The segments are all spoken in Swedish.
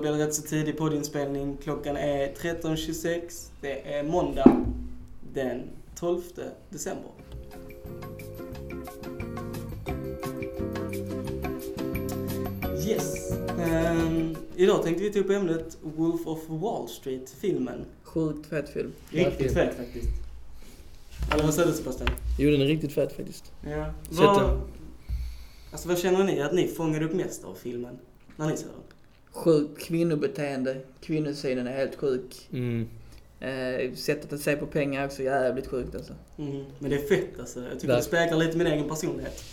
Det blir rätt så tidig poddinspelning. Klockan är 13.26. Det är måndag den 12 december. Yes. Ehm, idag tänkte vi ta upp ämnet Wolf of Wall Street, filmen. Sjukt fet film. Riktigt fet faktiskt. Eller vad säger du Sebastian? Jo, den är riktigt fet faktiskt. Ja. Vad, alltså, vad känner ni att ni fångade upp mest av filmen? När ni såg den? Sjukt kvinnobeteende. Kvinnosynen är helt sjuk. Mm. Eh, sättet att se på pengar är också jävligt sjukt alltså. Mm. Men det är fett alltså. Jag tycker Där. det speglar lite min egen personlighet.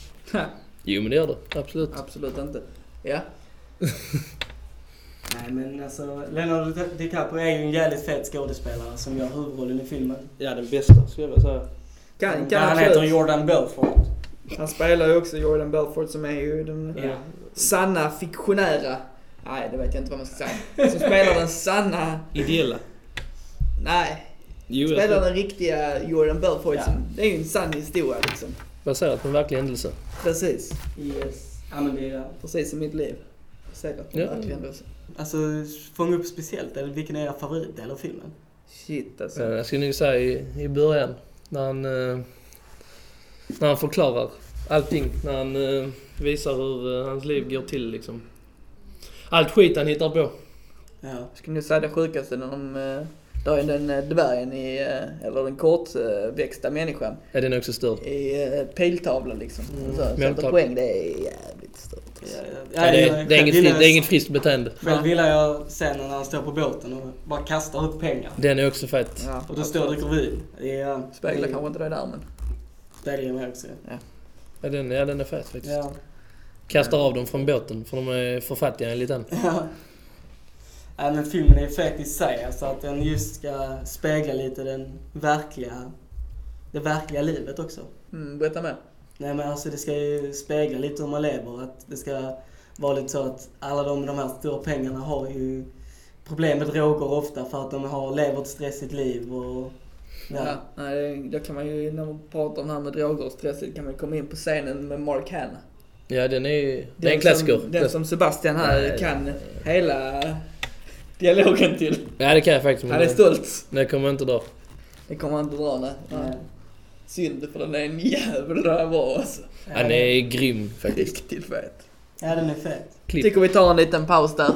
Jo, men det gör det. Absolut. Absolut inte. Ja. Nej men alltså, Leonardo DiCaprio är ju en jävligt fet skådespelare som gör huvudrollen i filmen. Ja, den bästa skulle jag vilja säga. Kan, kan han absolut. heter Jordan Belfort. Han spelar ju också Jordan Belfort som är ju den Ja. sanna fiktionära. Nej, det vet jag inte vad man ska säga. Som spelar den sanna... Ideella. Nej. Jo, Spelar den riktiga Jordan Belfort. Ja. Som, det är ju en sann historia liksom. baserat på en verklig händelse. Precis. Yes. Ja men det är... Precis som mitt liv. Säkert. Ja. Ja. Verkligen. också. Alltså, fånga upp speciellt, eller vilken är er favoritdel av filmen? Shit alltså. Eh, Jag skulle nog säga i, i början, när han, eh, när han förklarar allting. När han eh, visar hur hans liv går till liksom. Allt skit han hittar på. Ja. Jag skulle nog säga det sjukaste när de eh, drar in den eh, dvärgen i, eh, eller den kortväxta människan Ja, den är också störd. i piltavlan liksom. Mm. Så, sätter poäng, det är jävligt stört. Ja, Ja, det, är, det, är inget, det är inget friskt beteende. Själv gillar jag scenen när han står på båten och bara kastar ut pengar. Den är också fet. Ja, Och då står och dricker vin. Det. Speglar kanske inte det där men. Speglar mig också. Ja, den, ja, den är fet faktiskt. Kastar av dem från båten för de är för fattiga enligt den. Ja. Nej men filmen är fet i sig, alltså att den just ska spegla lite den verkliga, det verkliga livet också. Mm, berätta mer. Nej men alltså det ska ju spegla lite hur man lever, att det ska vara lite så att alla de med de här stora pengarna har ju problem med droger ofta för att de har, lever ett stressigt liv och... Ja. Ja. nej, då kan man ju, när man pratar om det här med droger och stress, kan man komma in på scenen med Mark Hanna. Ja, den är ju... Det är Den en klassiker. Som, den som Sebastian här Nej, kan hela dialogen till. Ja, det kan jag faktiskt. Han är stolt. Det kommer jag inte dra. Det kommer han inte dra nej. Nej. Synd för den är en jävel det här var alltså. Han är grym faktiskt. Riktigt fet. Ja den är fet. Klipp. Tycker vi tar en liten paus där.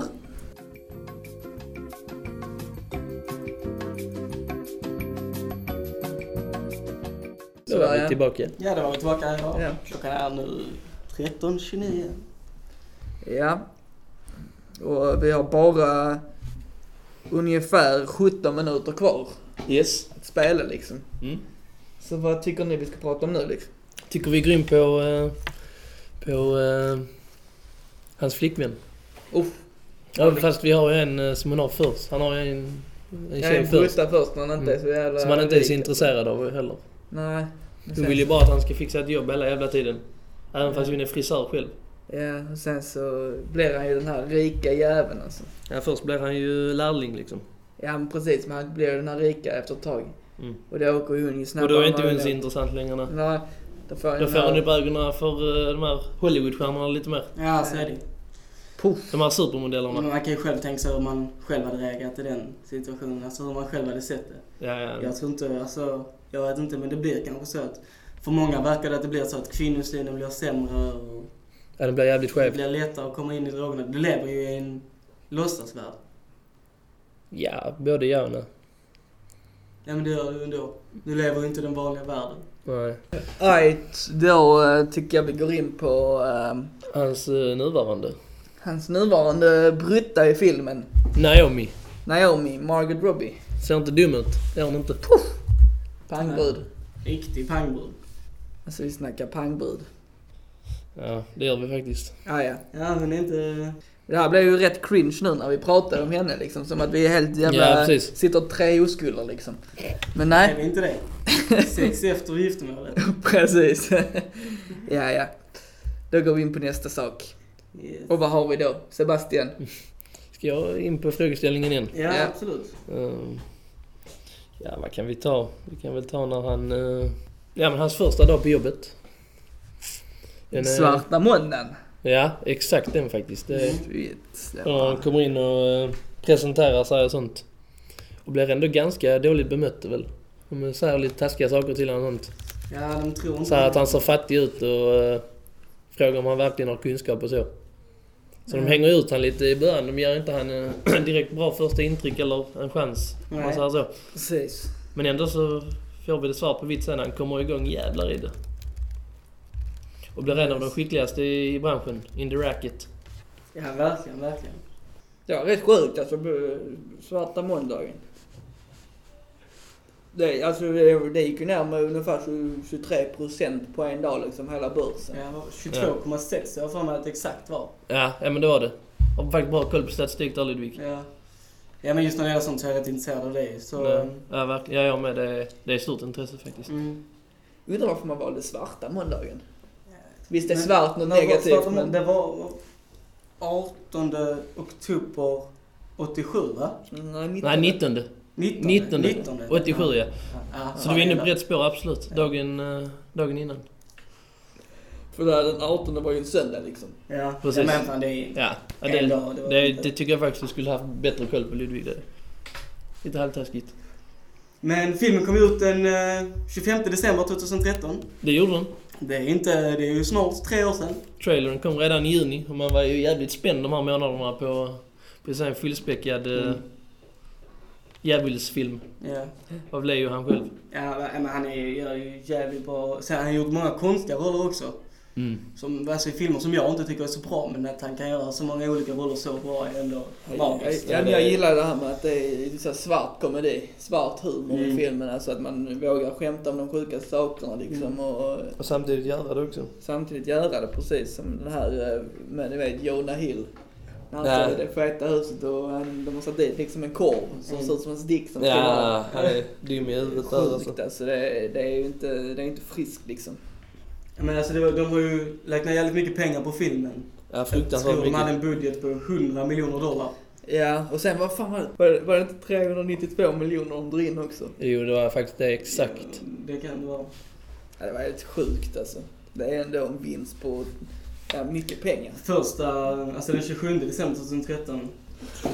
Då är vi tillbaka. Ja då var vi tillbaka. Ja. Klockan är nu 13.29. Ja. Och vi har bara ungefär 17 minuter kvar Yes. att spela liksom. Mm. Så vad tycker ni vi ska prata om nu liksom? Tycker vi är grym på... eh, på eh, hans flickvän. Uff. Ja, fast vi har ju en eh, som hon har först. Han har ju en, en tjej är först. brutta först när han inte är så jävla Som han inte är så intresserad av heller. Nej. Hon vill ju bara att han ska fixa ett jobb hela jävla tiden. Även fast hon är frisör själv. Ja, och sen så blir han ju den här rika jäveln alltså. Ja, först blir han ju lärling liksom. Ja men precis, men han blir den här rika efter ett tag. Mm. Och då åker ju hon ju Och snabbare. då är inte hon så han- intressant längre. nej. Nej, då får han Då får hon upp ögonen för eh, de här Hollywoodstjärnorna lite mer. Ja så är det. Puff. De här Men supermodellerna. man kan ju själv tänka sig hur man själv hade reagerat i den situationen. Alltså hur man själv hade sett det. Ja, ja. Jag tror inte, alltså, jag vet inte men det blir kanske så att för många verkar det att det blir så att kvinnosynen blir sämre och ja, den blir jävligt det skev. blir lättare att komma in i drogerna. Du lever ju i en låtsasvärld. Ja, både ja och nej. Ja men det gör du ändå. Du lever ju inte i den vanliga världen. nej. Right, då eh, tycker jag vi går in på ehm, Hans uh, nuvarande. hans nuvarande brutta i filmen. Naomi. Naomi, Margaret Robbie. Ser inte dum ut. Det gör hon inte. Pangbrud. Riktig pangbrud. Alltså vi snackar pangbrud. Ja, det gör vi faktiskt. Ah, ja. Ja men det är inte... Det här blev ju rätt cringe nu när vi pratar om henne liksom. Som att vi är helt jävla... Ja, precis. sitter tre oskulder liksom. Men Är nej, vi inte det? Sex efter giftermålet. precis. ja, ja. Då går vi in på nästa sak. Yes. Och vad har vi då? Sebastian? Ska jag in på frågeställningen igen? Ja, Ja. absolut. Ehm, ja, vad kan vi ta? Vi kan väl ta när han... eh, ja, men hans första dag på jobbet. Den är- Svarta måndagen. Ja, exakt den faktiskt. Det, Mm. När var- han kommer in och eh, presenterar sig och sånt. Och blir ändå ganska dåligt bemött väl. De säger lite taskiga saker till honom och sånt. Ja, de tror inte... Säger att han ser fattig ut och uh, frågar om han verkligen har kunskap och så. Så de Mm. hänger ut han lite i början. De ger inte han en direkt bra första intryck eller en chans. Om man Nej. säger så. Precis. Men ändå så får vi det svart på vitt sen när han kommer igång jävlar i det. Och blir en av de skickligaste i branschen, in the racket. Ja, verkligen, verkligen. Det var rätt sjukt alltså, svarta måndagen. Det, alltså, det, det gick ju ner med ungefär 23% på en dag liksom, hela börsen. Ja, 22,6 jag har för mig att det exakt var. Ja, ja men det var det. Har faktiskt bra koll på statistik där Ludvig. Ja. Ja, men just när det gäller sånt så är jag rätt intresserad av det. Så... Ja, verkligen. Ja, jag med. Det, är- det är stort intresse faktiskt. Mm. Undrar varför man valde svarta måndagen. Visst är Men- svart något negativt svarta men... Det var 18 oktober 87 va? Nej, Nej, 19. 19. 19. 19. 87 ja. ja. Så du var inne på rätt spår, absolut. Dagen, eh, dagen innan. För där, den 18 var ju en söndag liksom. Ja, Precis. ja men fan det är Ja, ja det, dag. Det det, det tycker jag faktiskt du skulle haft bättre koll på Ludvig. Det. Lite halvtaskigt. Men filmen kom ut den eh, 25 december 2013. Det gjorde den. Det är inte, det är ju snart tre år sedan. Trailern kom redan i juni och man var ju jävligt spänd de här månaderna på, på en fullspäckad mm. Mm. djävulsfilm Ja. av Leo han själv. Ja, men han är, gör ju jävligt bra. Sen har han gjort många konstiga roller också. Mm. Som, alltså i filmer som jag inte tycker är så bra, men att han kan göra så många olika roller så bra är ändå magiskt. Ja, men jag gillar det här med att det är så svart komedi, svart humor i Mm. filmen. Alltså att man vågar skämta om de sjukaste sakerna liksom Mm. och Och samtidigt göra det också. samtidigt göra det precis som den här, eh, med ni vet, Jonah Hill. När han Ja. står i det feta huset och han, de har satt dit liksom en korv som Mm. ser ut som en stick som Ja, han är dum i huvudet alltså. sjukt alltså. Det, är- det är ju inte, det är inte friskt liksom. Ja, Men alltså det var, de har ju lagt ner jävligt mycket pengar på filmen. Ja, fruktansvärt tror de hade mycket. en budget på 100 miljoner dollar. Ja, och sen vad fan var det? Var det, var det inte 392 miljoner de drog in också? Jo, det var faktiskt det exakt. Det kan det vara. Ja, det var helt sjukt alltså. Det är ändå en vinst på ja, mycket pengar. Första, alltså den 27 december 2013.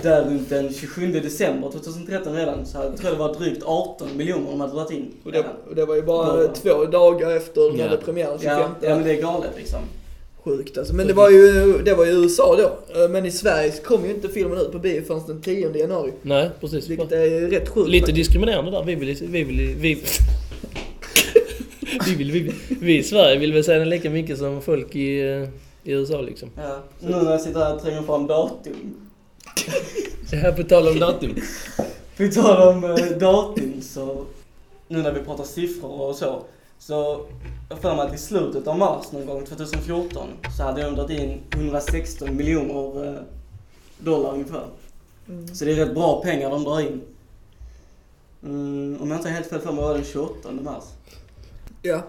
Där runt den 27 december 2013 redan så jag tror jag det var drygt 18 miljoner de hade dragit in. Och det, och det var ju bara Ja. två dagar efter när Ja. det premiärade 25. Ja, ja men det är galet liksom. Sjukt alltså. Men det var ju, det var ju i USA då. Eh, Men i Sverige så kom ju inte filmen ut på bio förrän den 10 januari. Nej, precis. Vilket är rätt sjukt. Lite diskriminerande där. Vi vill, vi vill, vi vi vill, vi vill, vi i Sverige vill väl säga den lika mycket som folk i, eh, i USA liksom. Ja. Nu när jag sitter här och tränger fram datum. Ja, på tal om datum. På tal om eh, datum så, nu när vi pratar siffror och så, så jag för mig att i slutet av mars någon gång 2014 så hade de dragit in 116 miljoner eh, dollar ungefär. Mm. Så det är rätt bra pengar de drar in. Mm, om jag inte har helt fel för mig var det den 28 mars. Ja.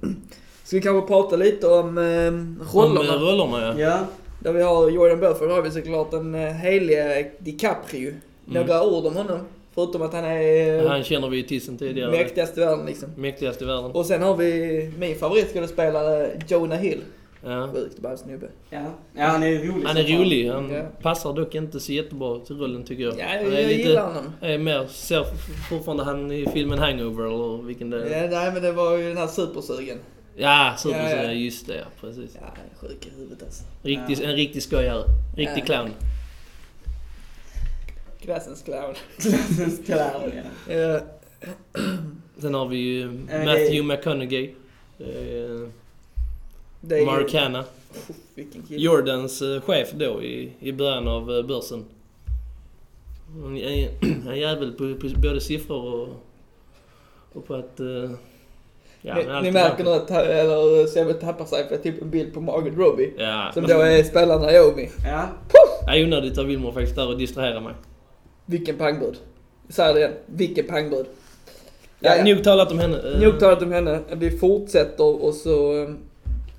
Ska vi kanske prata lite om eh, Om eh, rollerna? rollerna ja. Ja, Där vi har Jordan Belfort har vi såklart den eh, helige DiCaprio. Några ord om honom. Förutom att han är eh, Han känner vi ju till sen tidigare. mäktigast i världen liksom. Mäktigast i världen. Och sen har vi min favoritskådespelare Jonah Hill. Ja. Sjukt ball snubbe. ja. ja han är rolig Han är fan. rolig. Han Ja. passar dock inte så jättebra till rollen tycker jag. Ja, jag, är jag lite, gillar honom. är mer, ser fortfarande han i filmen Hangover eller vilken det är. Ja, nej men det var ju den här supersugen. Ja, super, Ja, ja. just det ja, precis. Ja, han är sjuk i huvudet alltså. Riktig, Ja. En riktig skojare. Riktig Ja. clown. Klassens clown. Klassens clown, ja. Ja. Sen har vi ju Matthew McConaughey. Det Mark Hanna. Jordans eh, chef då i, i början av eh, börsen. En jävel på, på både siffror och, och på att... Ja, ni, ni är märker nu att eller Sebbe tappar sig för typ en bild på Margaret Robbie. Ja. Som då är spelar Naomi. Ja, Ja, onödigt av Wilmer faktiskt där och distrahera mig. Vilken pangbrud. Jag säger det igen. Vilken pangbrud. Ja, Nog talat om henne. Nog talat om henne. Vi fortsätter och så eh,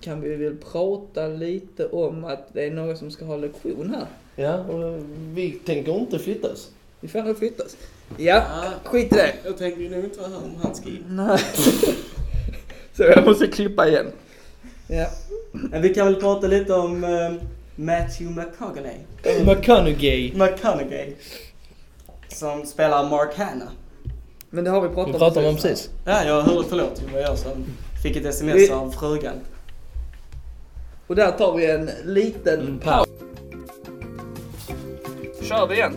kan vi väl prata lite om att det är någon som ska ha lektion här. Ja, och vi tänker inte flyttas. Vi får nog flyttas. Ja, Ja. skit i det. jag tänker nog inte vara här om han ska in. Nej. så jag måste klippa igen. Ja. Men vi kan väl prata lite om eh, Matthew McConaughey. McConaughey. McConaughey. Som spelar Mark Hanna. Men det har vi pratat Vi pratade om precis. precis. Ja, jag hörde, förlåt, det var jag som fick ett sms Vi- av frugan. Och där tar vi en liten Mm, paus. kör vi igen.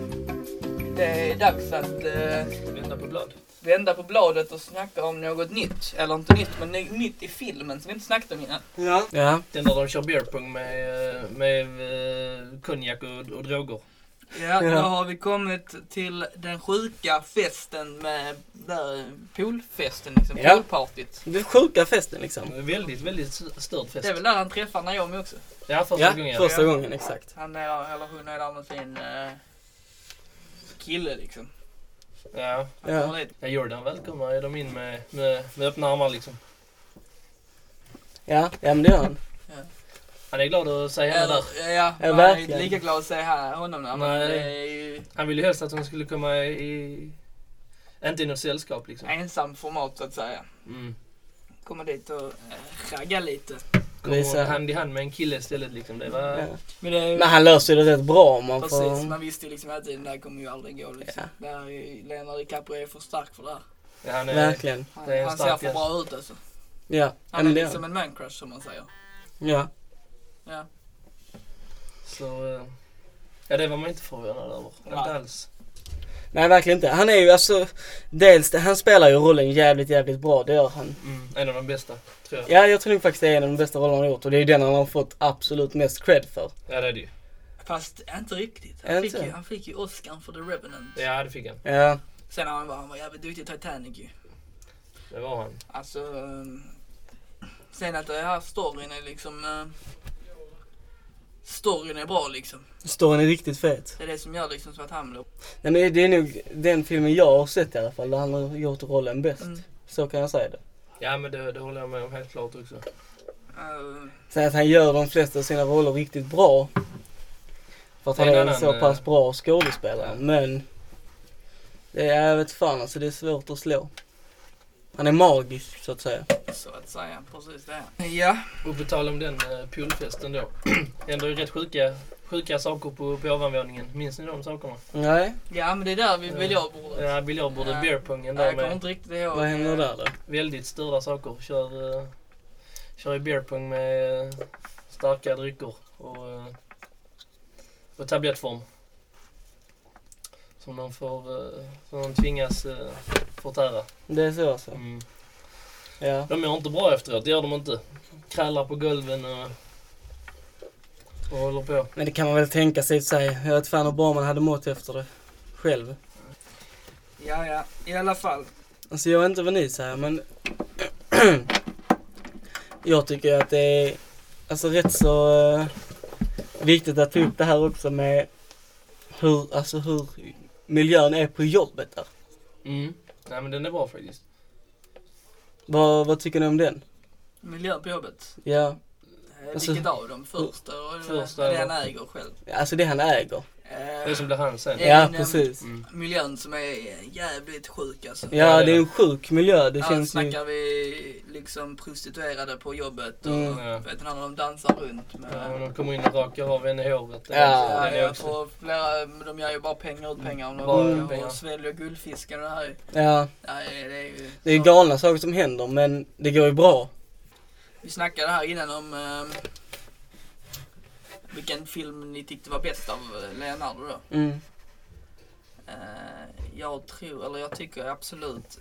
Det är dags att eh, Vända på blad. Vända på bladet och snacka om något nytt. Eller inte nytt, men ny- nytt i filmen som vi inte snackat om innan. Ja. Ja. Den där de kör beerpong med, med eh, konjak och, och droger. Ja, Ja. då har vi kommit till den sjuka festen med där, poolfesten liksom, Ja. poolpartyt. Det är sjuka festen liksom. Väldigt, väldigt störd fest. Det är väl där han träffar Naomi också. Ja, första Ja, gången. första gången exakt. Han är, eller hon är där med sin eh, kille liksom. Ja. Han Ja. ja, Jordan välkomnar ju dem in med, med, med öppna armar liksom. Ja, ja men det gör han. Han är glad att se henne där. Ja, Ja, man är inte lika glad att se här, honom där. Men Nej. det är ju Han ville ju helst att hon skulle komma i... Inte i något sällskap liksom. ensam format så att säga. Mm. Komma dit och äh, ragga lite. Visa- hand i hand med en kille istället liksom. Det var... Ja. Men det Men han ju det rätt bra om man precis, får... man visste ju liksom hela tiden det här kommer ju aldrig gå liksom. Det här är ju, Leonardo DiCaprio är för stark för det här. Ja, han är... Verkligen. Han, är han ser för bra ut alltså. Ja, ja Han är liksom en man crush som man säger. Ja. Ja. Så... eh, Ja, det var man inte förvånad över. Inte alls. Nej verkligen inte. Han är ju alltså, dels han spelar ju rollen jävligt jävligt bra, det gör han. Mm. En av de bästa, tror jag. Ja jag tror nog faktiskt det är en av de bästa rollerna han har gjort och det är ju den han har fått absolut mest cred för. Ja, det är det ju. Fast inte riktigt. Han fick, Inte? ju, han fick ju Oscar för The Revenant. Ja, det fick han. Ja. Sen han var, han var jävligt duktig i Titanic ju. Det var han. Alltså, ehm, sen att den här storyn är liksom, ehm, storyn är bra liksom. Storyn är riktigt fet. Det är det som gör liksom så att han blir, Nej, men det är nog den filmen jag har sett i alla fall där han har gjort rollen bäst. mm, Så kan jag säga det. Ja, men det, det håller jag med om helt klart också. eh, Sen att han gör de flesta av sina roller riktigt bra. För att han är en annan, så eh, pass bra skådespelare. ja. Men det är, jag vet fan alltså, det är svårt att slå. Han är magisk så att säga. Så att säga. Precis det. Ja, Och på tal om den uh, poolfesten då. Ju rätt sjuka, sjuka saker på, på ovanvåningen. Minns ni de sakerna? Nej, ja men det är där vi vill jag borde. Ja, biljardbordet, Ja. beerpongen Nej, där jag kommer med inte riktigt ihåg. vad händer eh, där då? väldigt störda saker. Kör, uh, kör i beerpong med eh, starka drycker och, uh, och tablettform. Som de får, som de tvingas förtära. Det är så alltså? Mm. Ja. De mår inte bra efteråt, det gör de inte. Krallar på golven och, och håller på. Men det kan man väl tänka sig i sig. Jag vet fan hur bra man hade mått efter det. Själv. Ja, ja, i alla fall. Alltså jag vet inte vad ni säger men jag tycker att det är alltså rätt så eh, viktigt att ta upp det här också med hur, alltså hur miljön är på jobbet där. Mm. Nej men den är bra faktiskt. Vad, vad tycker ni om den? Miljön på jobbet. Ja, Alltså, Vilket av dem? Första och Första det han äger själv. alltså det han äger. Eh, Det som blir han sen. Ja. Ja, En, eh, precis. Mm. miljön som är jävligt sjuk alltså. Ja, det är en sjuk miljö. Det Här känns ju... snackar vi liksom prostituerade på jobbet och Mm. Ja. vet när de dansar runt med... Ja, de kommer in och rakar av en i håret. Ja, Ja, ja, också- för flera, de gör ju bara pengar ut pengar de Bara bara pengar. och sväljer guldfisken och det här. Ja, Ja, det är ju... det är galna saker som händer men det går ju bra. Vi snackade här innan om ehm, vilken film ni tyckte var bäst av eh, Leonardo då. Mm. Eh, jag tror, eller jag tycker absolut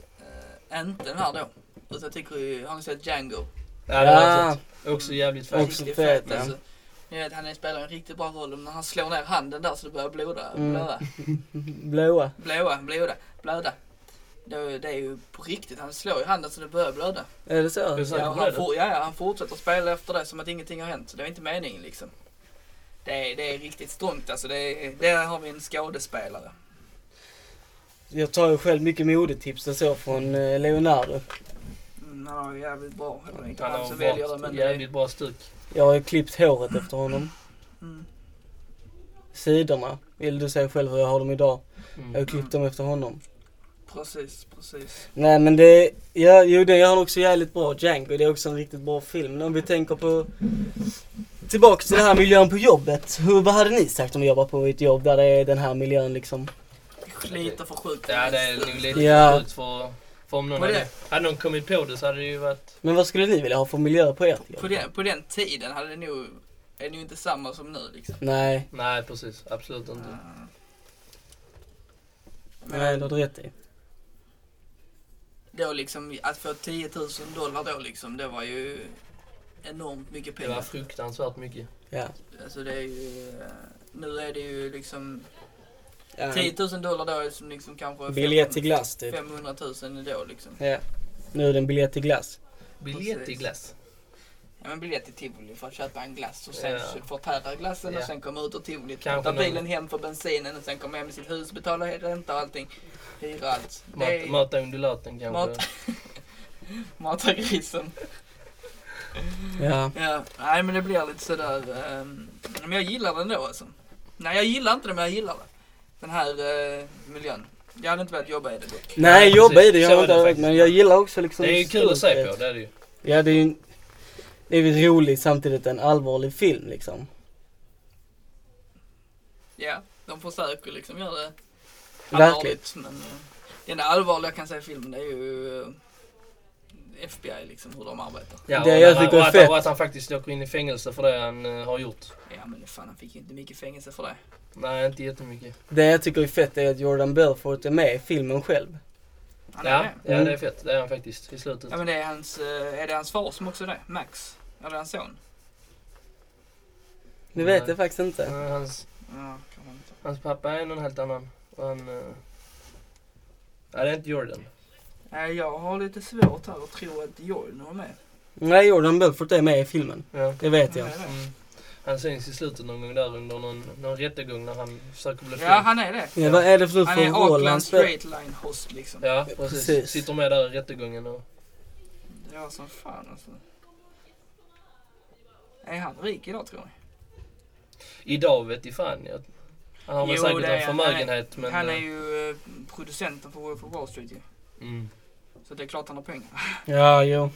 eh, inte den här då. Utan jag tycker ju, har ni sett Django? Ja, det har jag Ja, sett. Också jävligt fett. Också Riktigt fet, ja. alltså. Ni vet, han spelar en riktigt bra roll när han slår ner handen där så det börjar bloda, Mm. blöda, blåa. blåa, bloda, blöda. Då, det är ju på riktigt, han slår i handen så det börjar blöda. Är det så? Är det så? Ja, han, det for, ja, ja, han fortsätter spela efter det som att ingenting har hänt. Så det är inte meningen liksom. Det är, det är riktigt strunt alltså. Det är, där har vi en skådespelare. Jag tar ju själv mycket modetips och så från eh, Leonardo. Mm, han har ju jävligt bra, eller inte Han han har som väljer det men det är, jävligt bra stuk. Jag har klippt håret efter honom. mm, Sidorna. Vill du säga själv hur jag har dem idag? Jag har Mm. klippt dem efter honom. Precis, precis. Nej men det, ja, jo det gör han också jävligt bra, Django. Det är också en riktigt bra film. Men om vi tänker på, tillbaks till den här miljön på jobbet. Hur, vad hade ni sagt om att jobba på ett jobb där det är den här miljön liksom? Sliter för sjukt. Ja, det är nog lite Ja. sjukt för, för om någon hade, hade någon kommit på det så hade det ju varit... Men vad skulle ni vilja ha för miljö på ert På jobb? den, på den tiden hade det nog, är det ju inte samma som nu liksom. Nej, Nej, precis. Absolut inte. Mm. nej det har Men du rätt i. då liksom, att få 10 000 dollar då liksom, det var ju enormt mycket Det var pengar. fruktansvärt mycket. Ja. Alltså det är ju, eh, nu är det ju liksom ja. 10 000 dollar då är som liksom kanske Biljett till glass typ. 500 000 då liksom. Ja. Nu är det en biljett till glass. Biljett Precis. glass. Ja men biljett till tivoli för att köpa en glass och sen Ja. förtära glassen Ja. och sen komma ut ur tivolit. Kanske Ta bilen hem för bensinen och sen komma hem i sitt hus, betala ränta och allting. Hyra allt. Mat, är mata undulaten kanske. mat. mata grisen. Ja. Ja, nej men det blir lite sådär. ehm, men jag gillar den då alltså. Nej jag gillar inte det men jag gillar det. Den här eh, miljön. Jag hade inte velat jobba i det dock. Nej, Ja, jobba i det jag har inte faktiskt. men jag gillar också liksom Det är ju kul att se på, det är det ju. Ja, det är ju det är ju roligt samtidigt en allvarlig film liksom. Ja, de försöker liksom göra det Allvarligt. Men det enda allvarliga jag kan säga i filmen det är ju eh, FBI liksom, hur de arbetar. Ja, Det jag tycker är fett. och att han faktiskt åker in i fängelse för det han eh, har gjort. Ja men fan han fick ju inte mycket fängelse för det. Nej, inte jättemycket. Det jag tycker är fett är att Jordan Belfort är med i filmen själv. Han är Ja, det. ja, Mm. det är fett. Det är han faktiskt i slutet. Ja men det är hans, eh, är det hans far som också är det? Max? Eller hans son? Nu Nej. vet jag faktiskt inte. Eh, Hans, Ja, inte. hans pappa är någon helt annan. Han... eh, Ja, det är inte Jordan. Nej jag har lite svårt här att tro att Jordan var med. Nej, Jordan Belfort är med i filmen. Ja. Det vet jag. Ja, det. Mm. Han syns i slutet någon gång där under någon, någon rättegång när han försöker bli Ja han är det. Ja, vad är det för, Han är Auckland straight line host liksom. Ja, precis. Precis. Sitter med där i rättegången och... Det var som fan alltså. Är han rik idag tror ni? Idag vet i fan jag. Han har väl säkert det är en han. förmögenhet men... han är eh, ju eh, producenten för Wolf of Wall Street ju. Mm. Så det är klart han har pengar. Ja, jo.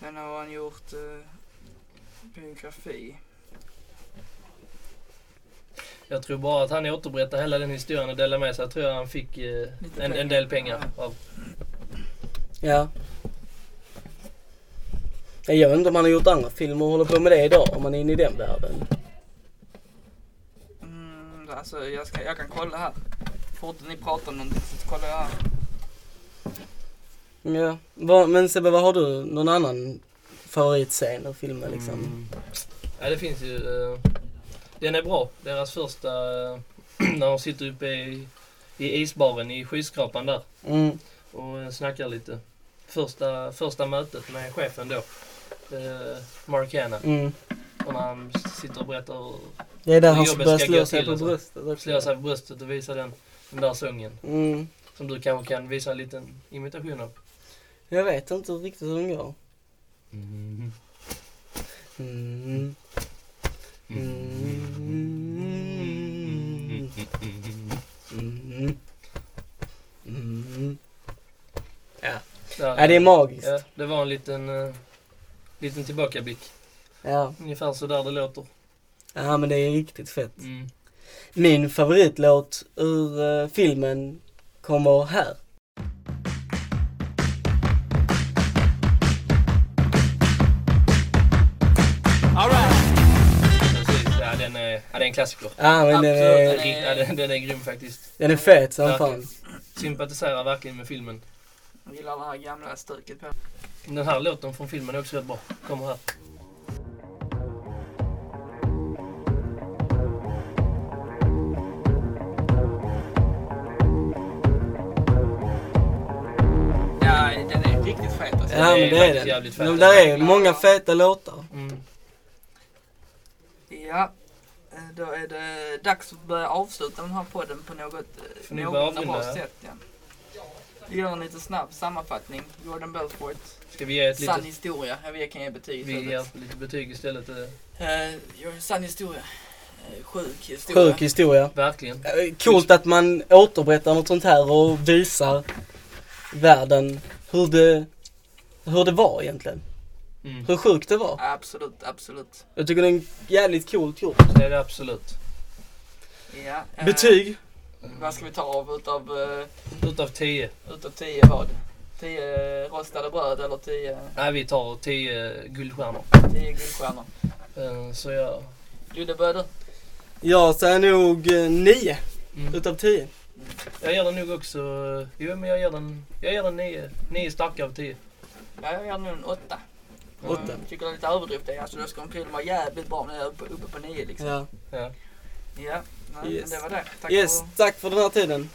Sen har han gjort eh, biografi. Jag tror bara att han återberättar hela den historien och delar med sig. Jag tror han fick eh, en, en del pengar Ja. av... Ja. Jag vet inte om han har gjort andra filmer och håller på med det idag, om han är inne i den världen. Mm, alltså jag, ska, jag kan kolla här. Fort ni pratar om någonting så kollar jag här. Ja. Vad- men Sebbe, vad har du? Någon annan favoritscen ur filmen liksom? Mm. Ja, det finns ju... eh, den är bra. Deras första... eh, när de sitter uppe i, i isbaren i skyskrapan där Mm. och eh, snackar lite. Första, första mötet med chefen då. Eh, Mark Hanna. Mm. Och när han sitter och berättar Det är där han börjar slå sig på bröstet också. slår sig på bröstet och visar den, den där sången. Mm. Som du kanske kan visa en liten imitation av. Jag vet inte riktigt hur den går. Mm. Mm. Ja. Ja, det är magiskt. Ja, det var en liten, uh, liten tillbakablick. Ja. Ungefär så där det låter. Ja, men det är riktigt fett. Mm. Min favoritlåt ur eh, filmen kommer här. Ja, den är, ja, det är en klassiker. Ja, men den Absolut, är, den är- Ja, den, den är grym faktiskt. den är fet som fan. Sympatiserar verkligen med filmen. Jag gillar det här gamla stuket på. Den här låten från filmen är också rätt bra. Kommer här. Riktigt fet alltså. Ja, det är men det är den. Men där är många feta låtar. Mm. Ja, eh, då är det dags att börja avsluta den här podden på något eh, någorlunda bra sätt. Ja. Vi gör en lite snabb sammanfattning. Jordan Belfort, Ska vi ge ett sann litet, historia. Jag vet, kan ge betyg vi istället. ger lite betyg istället? en sann historia. Sjuk historia. Sjuk historia. Verkligen. Coolt att man återberättar något sånt här och visar världen hur det, hur det var egentligen. Mm. Hur sjukt det var. Absolut, absolut. Jag tycker det är jävligt coolt gjort. Det är det absolut. Ja, eh, Betyg? Vad ska vi ta av utav, uh, Utav 10. utav 10 vad? 10 rostade bröd eller 10 Nej, vi tar 10 guldstjärnor. 10 guldstjärnor? Eh, Så jag... Ludde, börjar du? Jag säger nog 9 Mm. utav 10. Jag ger den nog också... Jo, men jag ger den... Jag ger den 9. 9 starka av 10. Ja, jag ger nog en 8. Åtta. Jag tycker det är lite överdrift det. Alltså, då ska film vara jävligt bra när jag är uppe, uppe på 9 liksom. Ja. Ja. Ja, nej, Yes. men det var det. Tack Yes, för tack för den här tiden.